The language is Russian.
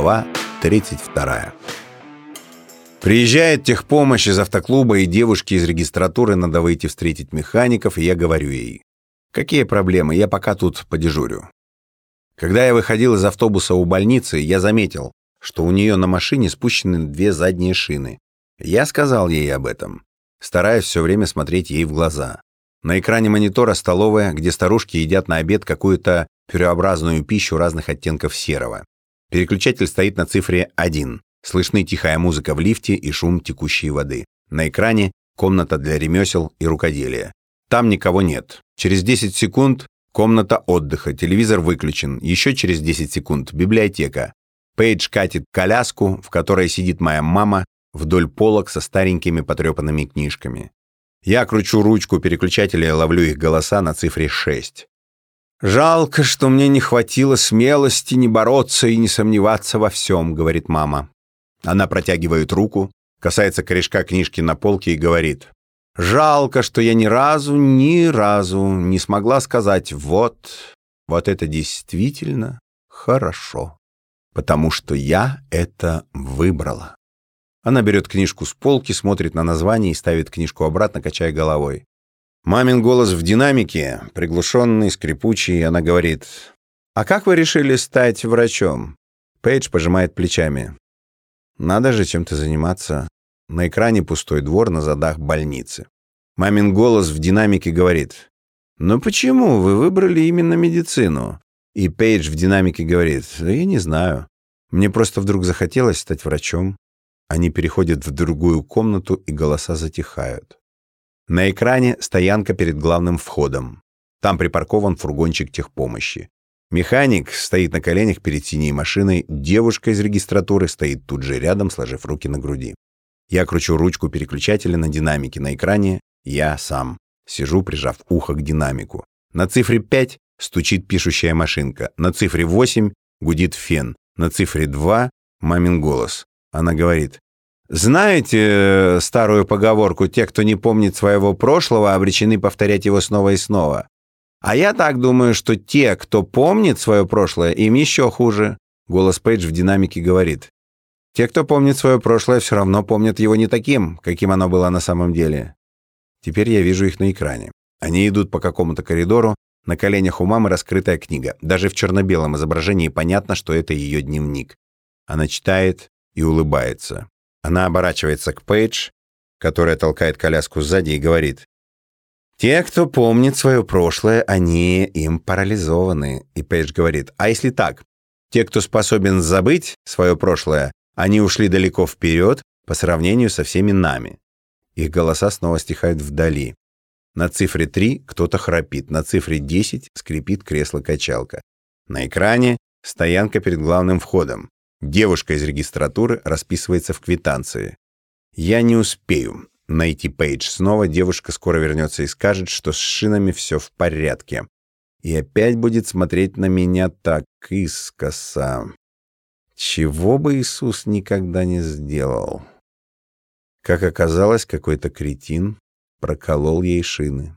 Глава 32. Приезжает техпомощь из автоклуба, и девушке из регистратуры надо выйти встретить механиков, и я говорю ей, «Какие проблемы? Я пока тут подежурю». Когда я выходил из автобуса у больницы, я заметил, что у нее на машине спущены две задние шины. Я сказал ей об этом, стараясь все время смотреть ей в глаза. На экране монитора столовая, где старушки едят на обед какую-то пюреобразную пищу разных оттенков серого. Переключатель стоит на цифре 1. Слышны тихая музыка в лифте и шум текущей воды. На экране комната для ремесел и рукоделия. Там никого нет. Через 10 секунд комната отдыха, телевизор выключен. Еще через 10 секунд библиотека. Пейдж катит коляску, в которой сидит моя мама, вдоль полок со старенькими потрепанными книжками. Я кручу ручку переключателя и ловлю их голоса на цифре 6. «Жалко, что мне не хватило смелости не бороться и не сомневаться во всем», — говорит мама. Она протягивает руку, касается корешка книжки на полке и говорит. «Жалко, что я ни разу, ни разу не смогла сказать «вот, вот это действительно хорошо, потому что я это выбрала». Она берет книжку с полки, смотрит на название и ставит книжку обратно, качая головой. Мамин голос в динамике, приглушенный, скрипучий, она говорит, «А как вы решили стать врачом?» Пейдж пожимает плечами. «Надо же чем-то заниматься». На экране пустой двор на задах больницы. Мамин голос в динамике говорит, «Ну почему вы выбрали именно медицину?» И Пейдж в динамике говорит, «Я не знаю. Мне просто вдруг захотелось стать врачом». Они переходят в другую комнату, и голоса затихают. На экране стоянка перед главным входом. Там припаркован фургончик техпомощи. Механик стоит на коленях перед синей машиной, девушка из регистратуры стоит тут же рядом, сложив руки на груди. Я кручу ручку переключателя на динамике на экране, я сам. Сижу, прижав ухо к динамику. На цифре 5 стучит пишущая машинка, на цифре 8 гудит фен, на цифре 2 мамин голос. Она говорит, знаете э, старую поговорку «те, кто не помнит своего прошлого, обречены повторять его снова и снова»? А я так думаю, что те, кто помнит свое прошлое, им еще хуже. Голос Пейдж в динамике говорит. Те, кто помнит свое прошлое, все равно помнят его не таким, каким оно было на самом деле. Теперь я вижу их на экране. Они идут по какому-то коридору, на коленях у мамы раскрытая книга. Даже в черно-белом изображении понятно, что это ее дневник. Она читает и улыбается. Она оборачивается к Пейдж, которая толкает коляску сзади и говорит. «Те, кто помнит свое прошлое, они им парализованы». И Пейдж говорит, «А если так? Те, кто способен забыть свое прошлое, они ушли далеко вперед по сравнению со всеми нами». Их голоса снова стихают вдали. На цифре 3 кто-то храпит, на цифре 10 скрипит кресло-качалка. На экране стоянка перед главным входом. Девушка из регистратуры расписывается в квитанции. Я не успею найти Пейдж снова. Девушка скоро вернется и скажет, что с шинами все в порядке. И опять будет смотреть на меня так искоса. Чего бы Иисус никогда не сделал. Как оказалось, какой-то кретин проколол ей шины.